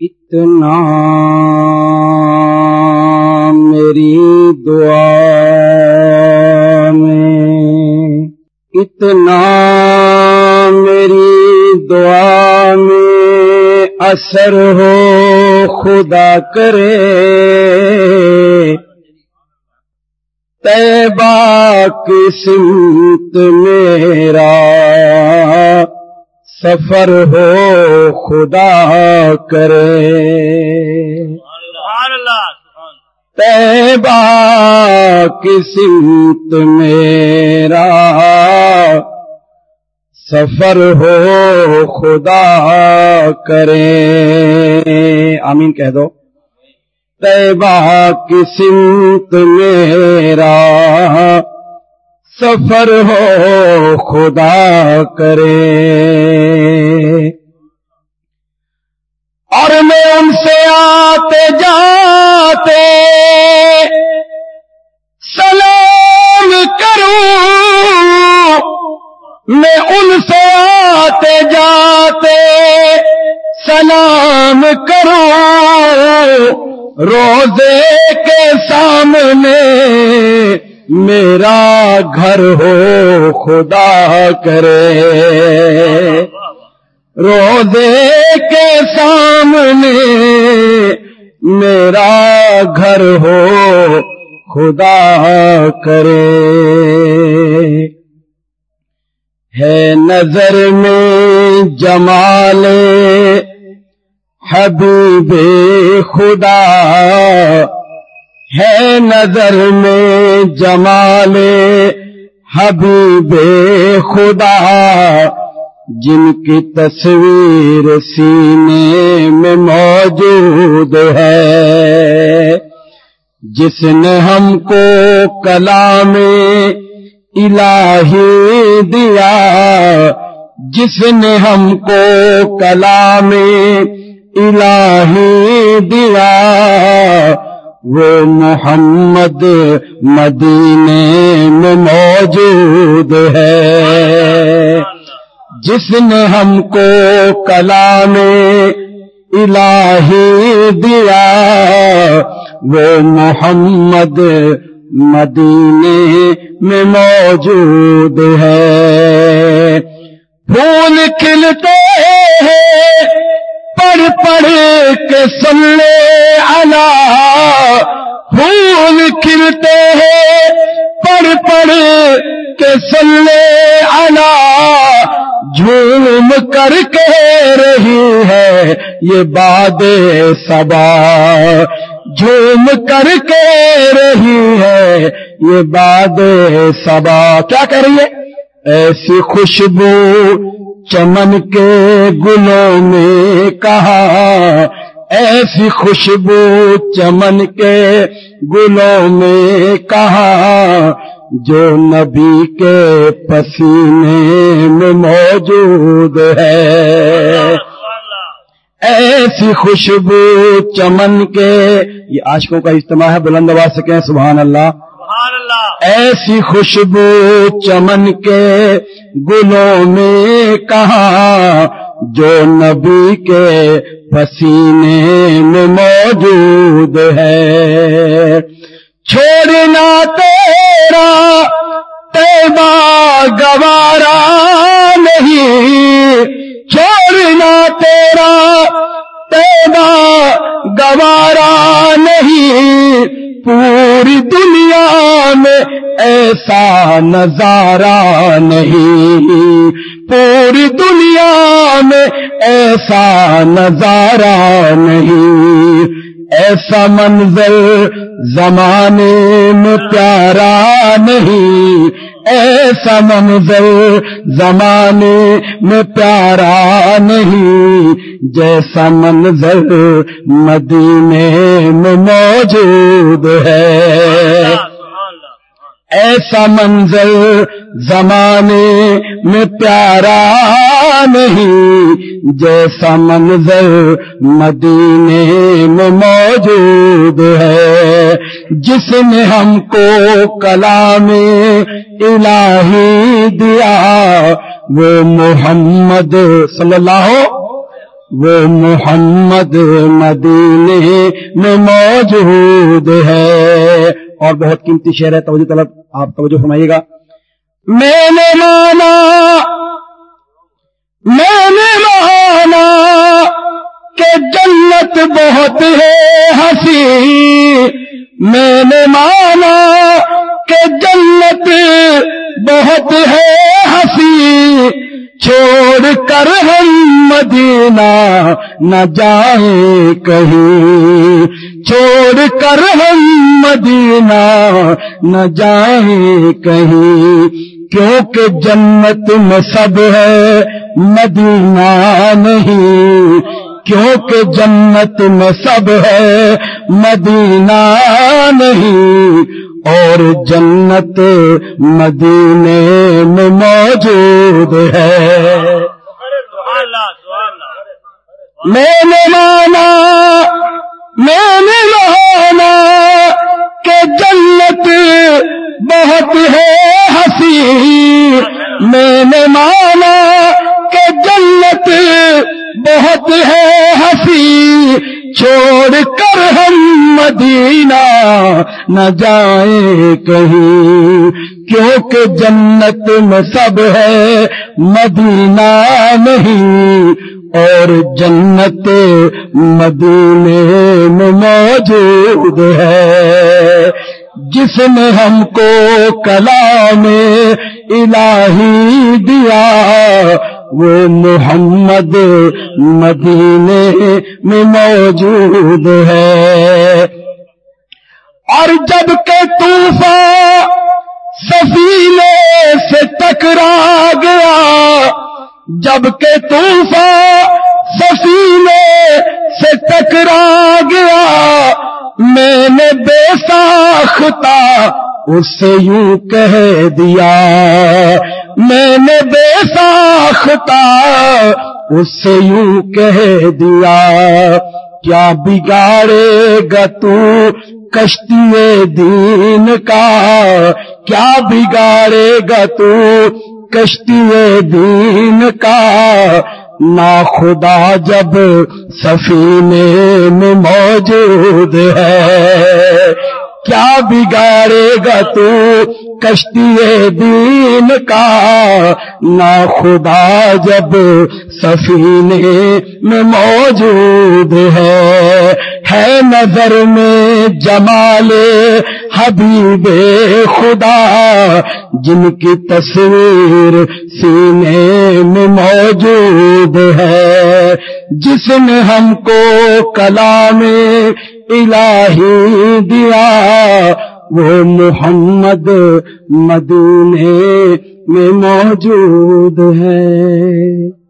اتنا میری دعا میں۔ اتنا میری دعا میں اثر ہو، خدا کرے۔ تیبا کی سمت میرا۔ سفر ہو خدا کرے۔ تیبا کی سمت میرا۔ سفر ہو خدا کرے۔ آمین کہہ دو۔ تیبہ کی سمت میرا۔ سفر ہو، خدا کرے۔ اور میں ان سے آتے جاتے سلام کروں۔ میں ان سے آتے جاتے سلام کروں۔ روزے کے سامنے میرا گھر ہو، خدا کرے۔ روزے کے سامنے میرا گھر ہو، خدا کرے۔ ہے نظر میں جمال حبیب خدا۔ ہے نظر میں جمال حبیب خدا، جن کی تصویر سینے میں موجود ہے۔ جس نے ہم کو کلام الہی دیا، جس نے ہم کو کلام الہی دیا۔ وہ محمد مدینے میں موجود ہے۔ جس نے ہم کو کلام الہی دیا، وہ محمد مدینے میں موجود ہے۔ پھول کھلتے ہیں پڑھ پڑھ کے سلے اللہ پھول کھلتے ہیں۔ پڑھ پڑھ کے سلے اللہ جھوم کر کے رہی ہے یہ باد سبا جھوم کر کے رہی ہے یہ باد سبا کیا کر رہی ہے؟ ایسی خوشبو چمن کے گلوں میں کہا، ایسی خوشبو چمن کے گلوں میں کہا، جو نبی کے پسینے میں موجود ہے۔ ایسی خوشبو چمن کے، یہ عاشقوں کا اجتماع ہے، بلند آواز سکیں سبحان اللہ۔ ایسی خوشبو چمن کے گلوں میں کہاں جو نبی کے پسینے میں موجود ہے؟ چھوڑنا تیرا تیبا گوارا نہیں چھوڑنا تیرا تیبا گوارا ایسا نظارہ نہیں۔ پوری دنیا میں ایسا نظارہ نہیں۔ ایسا منظر زمانے میں پیارا نہیں۔ ایسا منظر زمانے میں پیارا نہیں۔ جیسا منظر مدینے میں موجود ہے۔ ایسا منظر زمانے میں پیارا نہیں، جیسا منظر مدینے میں موجود ہے، جس نے ہم کو کلام الہی دیا۔ وہ محمد صلی اللہ، وہ محمد مدینے میں موجود ہے۔ اور بہت قیمتی شعر ہے۔ توجہ طلب، آپ توجہ فرمائیے گا۔ میں نے مانا، میں نے مانا کہ جنت بہت ہے ہنسی۔ میں نے مانا کہ جنت بہت ہے ہنسی۔ چھوڑ کر ہم مدینہ نہ جائیں کہیں۔ چھوڑ کر ہم مدینہ نہ جائیں کہیں۔ کیونکہ جنت میں سب ہے، مدینہ نہیں۔ کیونکہ جنت میں سب ہے، مدینہ نہیں۔ اور جنت مدینے میں موجود ہے۔ میں نے مانا، میں نے مانا کہ جنت بہت ہے ہنسی۔ میں نے مانا کہ جنت بہت ہے ہنسی۔ چھوڑ کر ہم مدینہ نہ جائیں کہیں۔ کیونکہ جنت میں سب ہے، مدینہ نہیں، اور جنت مدینے میں موجود ہے۔ جس نے ہم کو کلام الہی دیا، وہ محمد مدینے میں موجود ہے۔ اور جبکہ طوفان سفینے سے ٹکرا گیا۔ جبکہ طوفان سفینے سے ٹکرا گیا۔ میں نے بے ساختہ اس سے یوں کہہ دیا۔ میں نے بے ساختہ اس سے یوں کہہ دیا۔ کیا بگاڑے گا تو کشتی دین کا؟ کیا بگاڑے گا تو کشتی دین کا؟ نا خدا جب سفینے میں موجود ہے کیا بگاڑے گا تو کشتی دین کا؟ نا خدا جب سفینے میں موجود ہے ہے نظر میں جمال حبیب خدا، جن کی تصویر سینے میں موجود ہے۔ جس نے ہم کو کلام الہی دیا وہ محمد مدینے میں موجود ہے۔